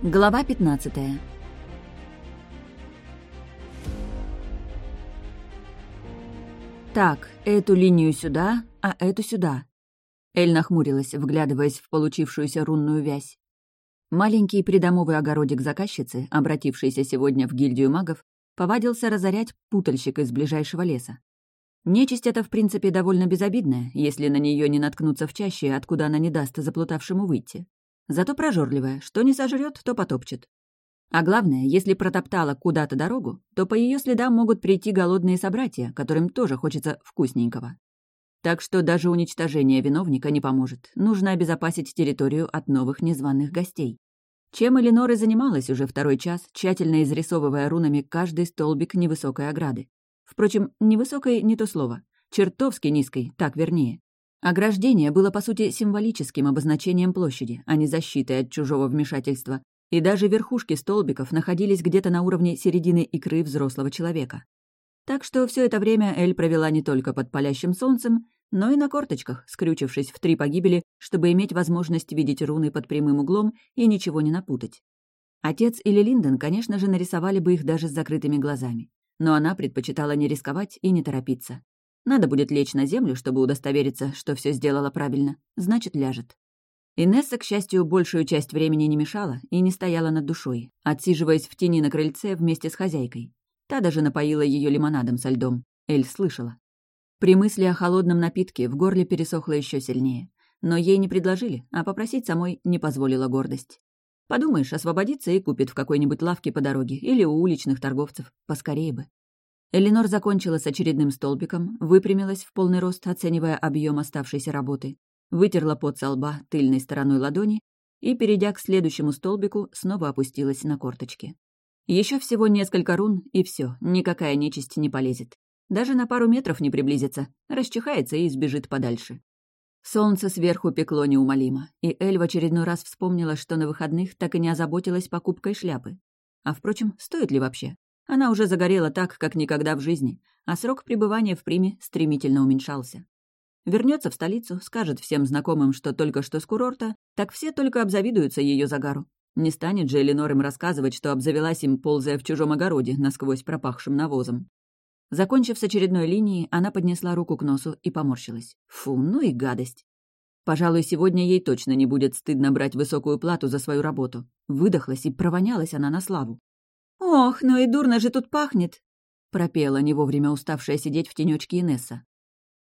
Глава 15 Так, эту линию сюда, а эту сюда. Эль нахмурилась, вглядываясь в получившуюся рунную вязь. Маленький придомовый огородик заказчицы, обратившийся сегодня в гильдию магов, повадился разорять путальщик из ближайшего леса. Нечисть эта, в принципе, довольно безобидная, если на нее не наткнуться в чаще, откуда она не даст заплутавшему выйти. Зато прожорливая, что не сожрет, то потопчет. А главное, если протоптала куда-то дорогу, то по ее следам могут прийти голодные собратья, которым тоже хочется вкусненького. Так что даже уничтожение виновника не поможет. Нужно обезопасить территорию от новых незваных гостей. Чем Эленор и занималась уже второй час, тщательно изрисовывая рунами каждый столбик невысокой ограды. Впрочем, невысокой не то слово. Чертовски низкой, так вернее. Ограждение было, по сути, символическим обозначением площади, а не защитой от чужого вмешательства, и даже верхушки столбиков находились где-то на уровне середины икры взрослого человека. Так что все это время Эль провела не только под палящим солнцем, но и на корточках, скрючившись в три погибели, чтобы иметь возможность видеть руны под прямым углом и ничего не напутать. Отец или Линдон, конечно же, нарисовали бы их даже с закрытыми глазами, но она предпочитала не рисковать и не торопиться. Надо будет лечь на землю, чтобы удостовериться, что все сделала правильно. Значит, ляжет. Инесса, к счастью, большую часть времени не мешала и не стояла над душой, отсиживаясь в тени на крыльце вместе с хозяйкой. Та даже напоила ее лимонадом со льдом. Эль слышала. При мысли о холодном напитке в горле пересохло еще сильнее. Но ей не предложили, а попросить самой не позволила гордость. Подумаешь, освободится и купит в какой-нибудь лавке по дороге или у уличных торговцев. Поскорее бы. Эленор закончила с очередным столбиком, выпрямилась в полный рост, оценивая объем оставшейся работы, вытерла пот со лба тыльной стороной ладони и, перейдя к следующему столбику, снова опустилась на корточки. Еще всего несколько рун, и все, никакая нечисть не полезет. Даже на пару метров не приблизится, расчихается и сбежит подальше. Солнце сверху пекло неумолимо, и Эль в очередной раз вспомнила, что на выходных так и не озаботилась покупкой шляпы. А впрочем, стоит ли вообще? Она уже загорела так, как никогда в жизни, а срок пребывания в Приме стремительно уменьшался. Вернется в столицу, скажет всем знакомым, что только что с курорта, так все только обзавидуются ее загару. Не станет же Эленор им рассказывать, что обзавелась им, ползая в чужом огороде, насквозь пропахшим навозом. Закончив с очередной линией, она поднесла руку к носу и поморщилась. Фу, ну и гадость. Пожалуй, сегодня ей точно не будет стыдно брать высокую плату за свою работу. Выдохлась и провонялась она на славу. «Ох, ну и дурно же тут пахнет!» — пропела не вовремя уставшая сидеть в тенечке Инесса.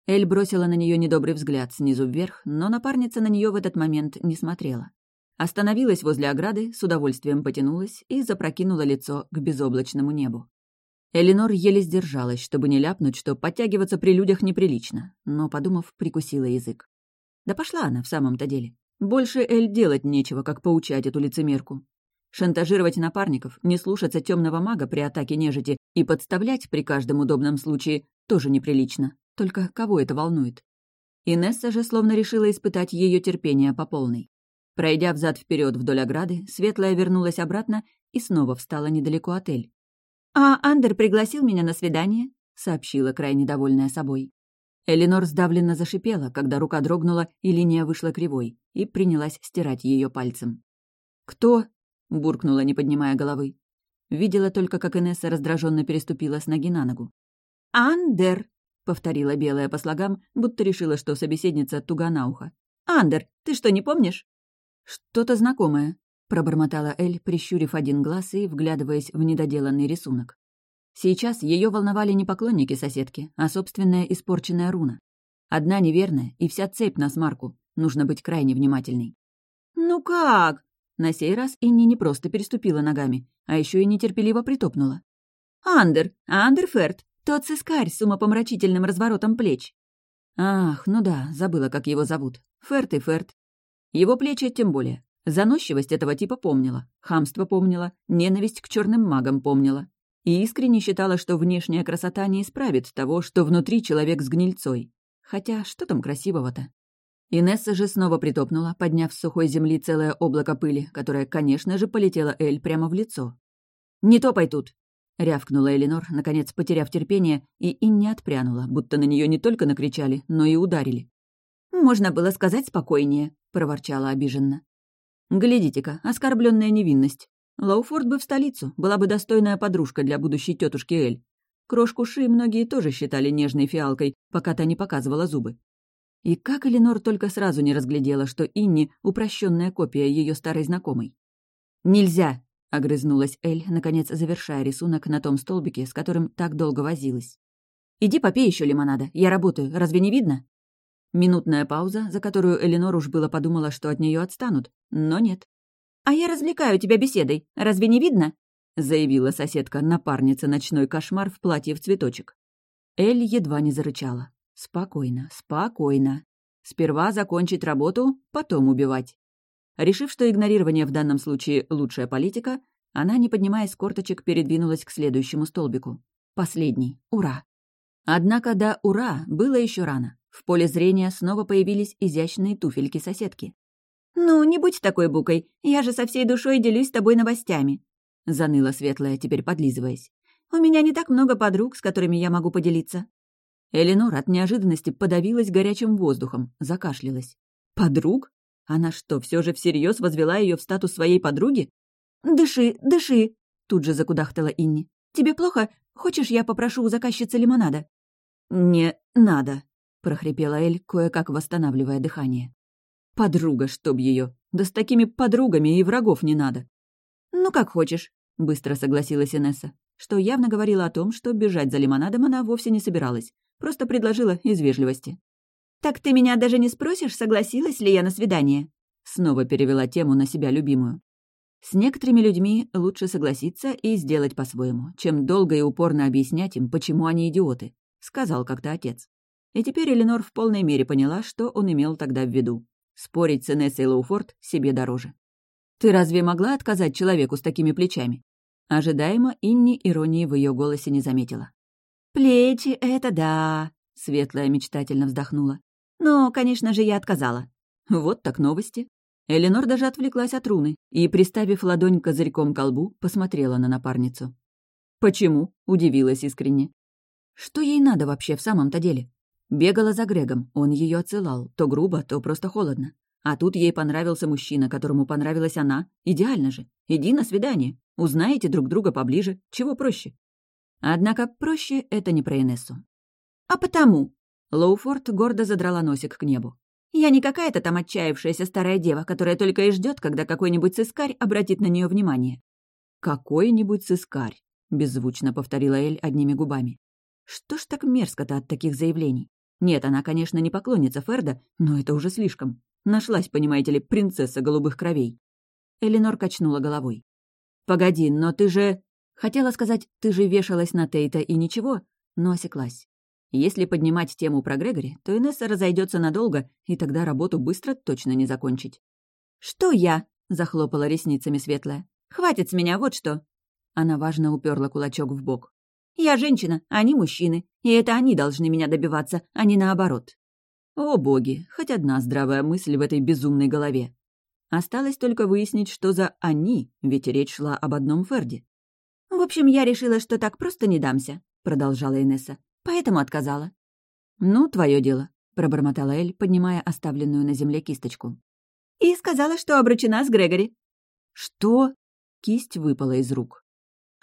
Эль бросила на нее недобрый взгляд снизу вверх, но напарница на нее в этот момент не смотрела. Остановилась возле ограды, с удовольствием потянулась и запрокинула лицо к безоблачному небу. Эленор еле сдержалась, чтобы не ляпнуть, что подтягиваться при людях неприлично, но, подумав, прикусила язык. Да пошла она в самом-то деле. Больше Эль делать нечего, как поучать эту лицемерку. Шантажировать напарников, не слушаться темного мага при атаке нежити и подставлять при каждом удобном случае тоже неприлично. Только кого это волнует? Инесса же словно решила испытать ее терпение по полной. Пройдя взад вперед вдоль ограды, Светлая вернулась обратно и снова встала недалеко от Эль. «А Андер пригласил меня на свидание», — сообщила крайне довольная собой. Эленор сдавленно зашипела, когда рука дрогнула и линия вышла кривой, и принялась стирать ее пальцем. «Кто?» — буркнула, не поднимая головы. Видела только, как Инесса раздраженно переступила с ноги на ногу. «Андер!» — повторила белая по слогам, будто решила, что собеседница туга на ухо. «Андер, ты что, не помнишь?» «Что-то знакомое», — пробормотала Эль, прищурив один глаз и вглядываясь в недоделанный рисунок. Сейчас ее волновали не поклонники соседки, а собственная испорченная руна. Одна неверная, и вся цепь на смарку. Нужно быть крайне внимательной. «Ну как?» На сей раз Инни не просто переступила ногами, а еще и нетерпеливо притопнула. «Андер! Андерферт! Тот сыскарь с умопомрачительным разворотом плеч!» «Ах, ну да, забыла, как его зовут. Ферт и Ферт. Его плечи тем более. Заносчивость этого типа помнила, хамство помнила, ненависть к черным магам помнила. И искренне считала, что внешняя красота не исправит того, что внутри человек с гнильцой. Хотя что там красивого-то? Инесса же снова притопнула, подняв с сухой земли целое облако пыли, которое, конечно же, полетело Эль прямо в лицо. «Не топай тут!» — рявкнула Элинор, наконец потеряв терпение, и Инне отпрянула, будто на нее не только накричали, но и ударили. «Можно было сказать спокойнее», — проворчала обиженно. Глядите-ка, оскорбленная невинность. Лоуфорд бы в столицу, была бы достойная подружка для будущей тетушки Эль. Крошку Ши многие тоже считали нежной фиалкой, пока та не показывала зубы. И как Эленор только сразу не разглядела, что Инни — упрощенная копия ее старой знакомой. «Нельзя!» — огрызнулась Эль, наконец завершая рисунок на том столбике, с которым так долго возилась. «Иди попей еще лимонада, я работаю, разве не видно?» Минутная пауза, за которую Эленор уж было подумала, что от нее отстанут, но нет. «А я развлекаю тебя беседой, разве не видно?» заявила соседка, напарница ночной кошмар в платье в цветочек. Эль едва не зарычала. Спокойно, спокойно. Сперва закончить работу, потом убивать. Решив, что игнорирование в данном случае лучшая политика, она, не поднимаясь с корточек, передвинулась к следующему столбику. Последний. Ура! Однако до «ура» было еще рано. В поле зрения снова появились изящные туфельки соседки. «Ну, не будь такой букой, я же со всей душой делюсь с тобой новостями», — заныла Светлая, теперь подлизываясь. «У меня не так много подруг, с которыми я могу поделиться». Эленор от неожиданности подавилась горячим воздухом, закашлялась. «Подруг? Она что, все же всерьез возвела ее в статус своей подруги?» «Дыши, дыши!» — тут же закудахтала Инни. «Тебе плохо? Хочешь, я попрошу у заказчицы лимонада?» «Не надо», прохрипела Эль, кое-как восстанавливая дыхание. «Подруга, чтоб ее! Да с такими подругами и врагов не надо!» «Ну, как хочешь», — быстро согласилась Инесса, что явно говорила о том, что бежать за лимонадом она вовсе не собиралась, просто предложила из вежливости. «Так ты меня даже не спросишь, согласилась ли я на свидание?» Снова перевела тему на себя любимую. С некоторыми людьми лучше согласиться и сделать по-своему, чем долго и упорно объяснять им, почему они идиоты, сказал как-то отец. И теперь Эленор в полной мере поняла, что он имел тогда в виду. Спорить с Энессой Лоуфорд себе дороже. «Ты разве могла отказать человеку с такими плечами?» Ожидаемо Инни иронии в ее голосе не заметила. «Плечи — это да», — Светлая мечтательно вздохнула. «Но, конечно же, я отказала». Вот так новости. Эленор даже отвлеклась от руны и, приставив ладонь козырьком к колбу, посмотрела на напарницу. «Почему?» — удивилась искренне. «Что ей надо вообще в самом-то деле? Бегала за Грегом, он ее отсылал, то грубо, то просто холодно. А тут ей понравился мужчина, которому понравилась она. Идеально же. Иди на свидание. Узнаете друг друга поближе. Чего проще? Однако проще это не про Инессу. А потому... Лоуфорд гордо задрала носик к небу. «Я не какая-то там отчаявшаяся старая дева, которая только и ждет, когда какой-нибудь сыскарь обратит на нее внимание». «Какой-нибудь сыскарь», — беззвучно повторила Эль одними губами. «Что ж так мерзко-то от таких заявлений? Нет, она, конечно, не поклонница Ферда, но это уже слишком. Нашлась, понимаете ли, принцесса голубых кровей. Эленор качнула головой. «Погоди, но ты же...» Хотела сказать, ты же вешалась на Тейта и ничего, но осеклась. Если поднимать тему про Грегори, то Инесса разойдется надолго, и тогда работу быстро точно не закончить. «Что я?» — захлопала ресницами светлая. «Хватит с меня, вот что!» Она важно уперла кулачок в бок. Я женщина, они мужчины, и это они должны меня добиваться, а не наоборот. О боги, хоть одна здравая мысль в этой безумной голове. Осталось только выяснить, что за «они», ведь речь шла об одном Ферде. «В общем, я решила, что так просто не дамся», — продолжала Инесса, «поэтому отказала». «Ну, твое дело», — пробормотала Эль, поднимая оставленную на земле кисточку. «И сказала, что обручена с Грегори». «Что?» — кисть выпала из рук.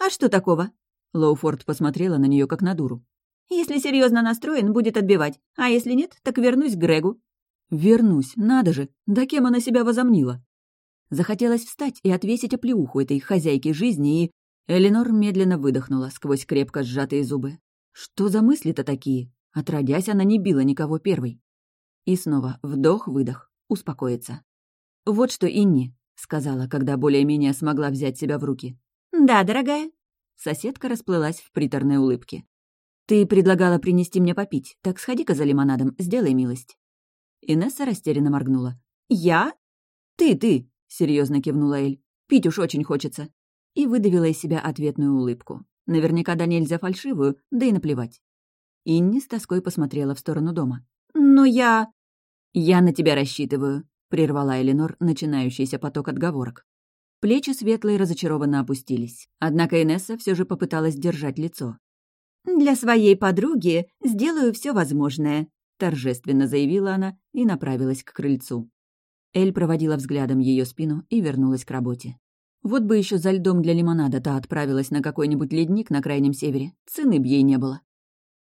«А что такого? Лоуфорд посмотрела на нее как на дуру. «Если серьезно настроен, будет отбивать, а если нет, так вернусь к Грегу». «Вернусь, надо же! Да кем она себя возомнила?» Захотелось встать и отвесить оплеуху этой хозяйке жизни, и... Эленор медленно выдохнула сквозь крепко сжатые зубы. «Что за мысли-то такие? Отродясь, она не била никого первой». И снова вдох-выдох, успокоиться. «Вот что Инни», — сказала, когда более-менее смогла взять себя в руки. «Да, дорогая», Соседка расплылась в приторной улыбке. «Ты предлагала принести мне попить, так сходи-ка за лимонадом, сделай милость». Инесса растерянно моргнула. «Я?» «Ты, ты!» — серьезно кивнула Эль. «Пить уж очень хочется». И выдавила из себя ответную улыбку. Наверняка да нельзя фальшивую, да и наплевать. Инни с тоской посмотрела в сторону дома. «Но я...» «Я на тебя рассчитываю», — прервала Эленор начинающийся поток отговорок. Плечи светлые разочарованно опустились. Однако Инесса все же попыталась держать лицо. «Для своей подруги сделаю все возможное», — торжественно заявила она и направилась к крыльцу. Эль проводила взглядом ее спину и вернулась к работе. Вот бы еще за льдом для лимонада та отправилась на какой-нибудь ледник на Крайнем Севере. Цены б ей не было.